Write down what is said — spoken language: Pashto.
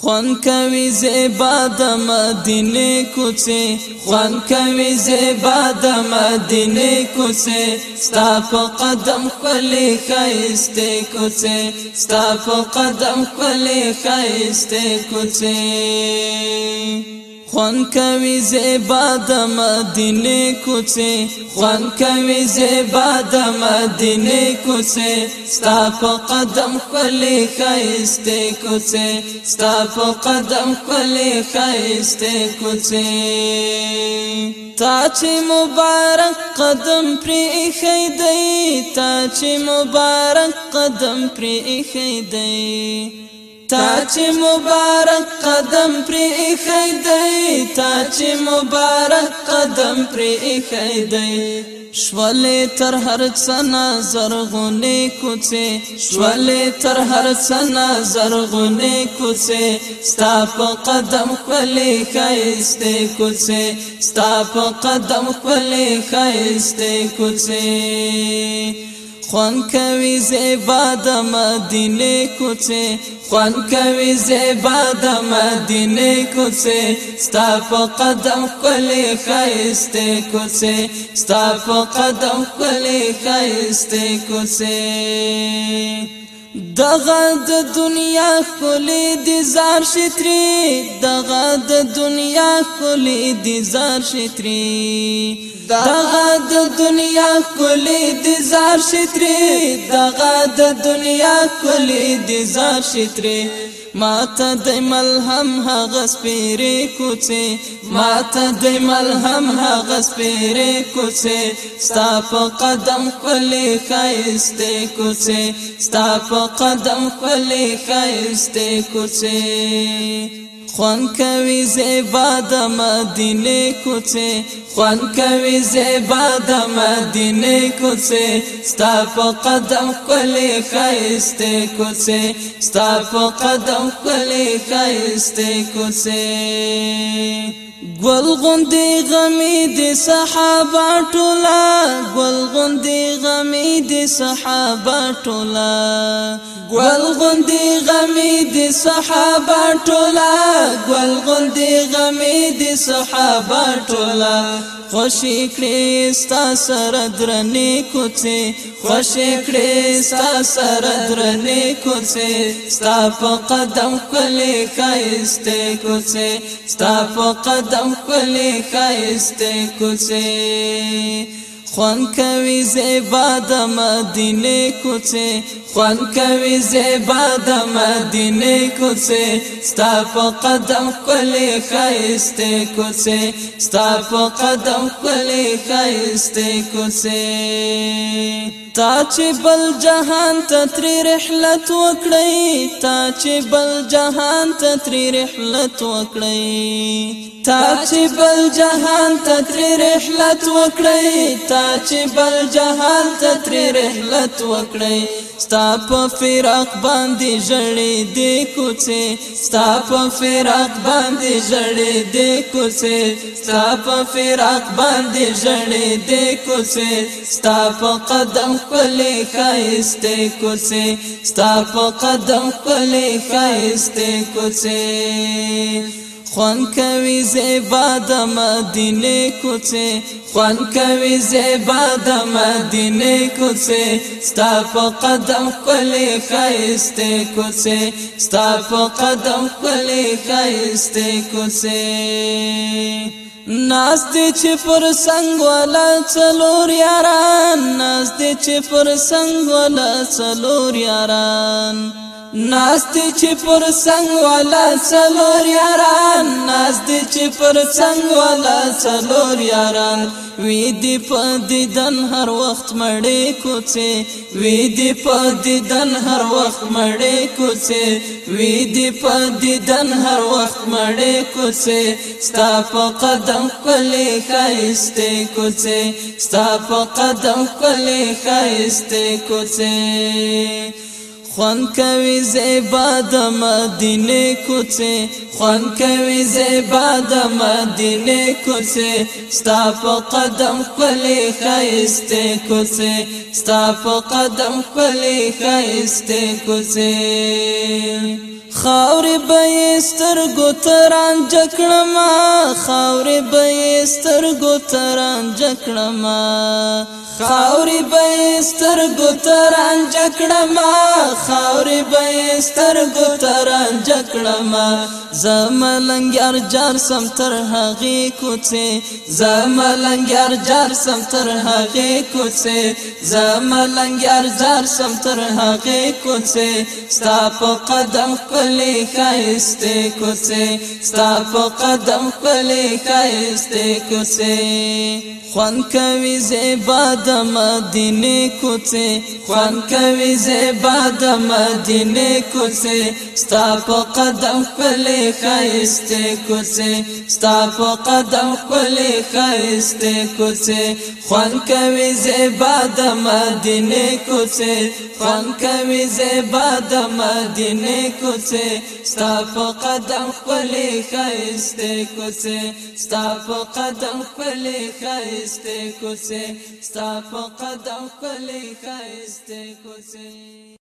خوان کوي زیبا د مدینه کوڅه خوان کوي زیبا د مدینه کوڅه ستا په قدم خپلې خایسته کوڅه ستا په قدم خپلې خایسته کوڅه خوان کوي زیبا د مدینه کوڅه خوان کوي زیبا د مدینه کوڅه ستا په قدم خپلې خایسته کوڅه ستا په قدم خپلې خایسته کوڅه تا چې مبارک قدم پرې خېدې تا چې مبارک قدم پرې خېدې تا چې مبارک قدم پرې خیدای تا چې مبارک قدم پرې خیدای شولې تر هر څنا زرغونې کوڅه شولې تر هر څنا زرغونې کوڅه ستا په قدم خپلې خایسته کوڅه ستا په قدم خپلې خایسته کوڅه خوان کوي زیبا د مدینه کوڅه خوان کوي زیبا د مدینه کوڅه ستا په قدم کولې خایسته کوڅه ستا په قدم کولې خایسته کوڅه دغه د دنیا خولې د زار شتري دغه د دنیا خولې د زار شتري دغه د دنیا خولې د زار شتري دغه د دنیا خولې د زار شتري ما ته د ملهم هغه سپيري کوڅه ما ته د ملهم هغه سپيري کوڅه ستا په قدم خپلې خایسته کوڅه ستا په قدم خپلې خایسته کوڅه خوان کوي زیبا د مدینه کوڅه خوان کوي زیبا د مدینه کوڅه ستا په قدم کله خاسته کوڅه ستا په قدم کله خاسته کوڅه گل غندی غمی دی صحابه ٹولا گل غندی غمی دی صحابه ٹولا گل غندی غمی دی صحابه ٹولا گل غندی غمی دی صحابه ٹولا خوشی کړي ستا سره درنې خوشی کړي ستا سره درنې کوڅه ستا په قدم کله کایسته کوڅه ستا په قدم خپل خایسته کوڅه خوان کوي زیبا د مدینه کوڅه خوان کوي زیبا د مدینه کوڅه ستا په قدم کولې خایسته کوڅه ستا په قدم کولې خایسته کوڅه تا چې بل جهان ته تری رحلت وکړی تا چې بل جهان ته تری رحلت وکړی تا چې بل جهان ته تری رحلت وکړی تا چې بل جهان ته تری رحلت وکړی ستا په فراق باندې ژړې دې کوڅه ستا په فراق باندې ژړې دې کوڅه ستا په فراق باندې ژړې دې کوڅه ستا په قدم خپلې خایسته کوڅه ستا په قدم خپلې خایسته کوڅه خوان کوي زیبا د مدینه کوڅه خوان کوي زیبا د مدینه کوڅه ستا په قدم کولې خایسته کوڅه ستا په قدم کولې خایسته کوڅه ناس دې چې پر سنگ ولا څلور یاران ناس دې چې پر سنگ ولا څلور یاران ناستی چې پر څنګ والا څلور یاران ناستی چې پر څنګ والا څلور یاران وې دې په دیدن هر وخت مړې کوڅه وې دې په دیدن هر وخت مړې کوڅه وې دې په دیدن هر وخت مړې کوڅه ستا په قدم کولې خایسته کوڅه ستا په قدم کولې خایسته کوڅه خوان کوي زیبا د مدینه کوڅه خوان کوي زیبا د مدینه کوڅه ستا په قدم خپلې خایسته کوڅه ستا په قدم خپلې خایسته کوڅه خاور به سترګو تران جکړما خاورې به سترګو تران جکړما خاورې به سترګو تران جکړما خاورې به سترګو تران جکړما زملنګ ارجار سم تر هغه کوڅه زملنګ ارجار سم تر هغه کوڅه زملنګ ارجار سم تر هغه کوڅه ستا په قدم کلی خایسته کوڅه ستا په قدم کلی خپل خاسته کوسه خوان کوي زیبا د مدینه کوڅه خوان کوي زیبا د مدینه کوڅه ستا په قدم خپل خایسته کوڅه ستا په قدم خپل خایسته کوڅه خوان کوي زیبا د مدینه کوڅه خوان کوي زیبا د مدینه کوڅه ستا په قدم خپل خایسته کوڅه ستا په قدم خپل خایسته خایسته کوڅه ستا په قدم خپلې خایسته کوڅه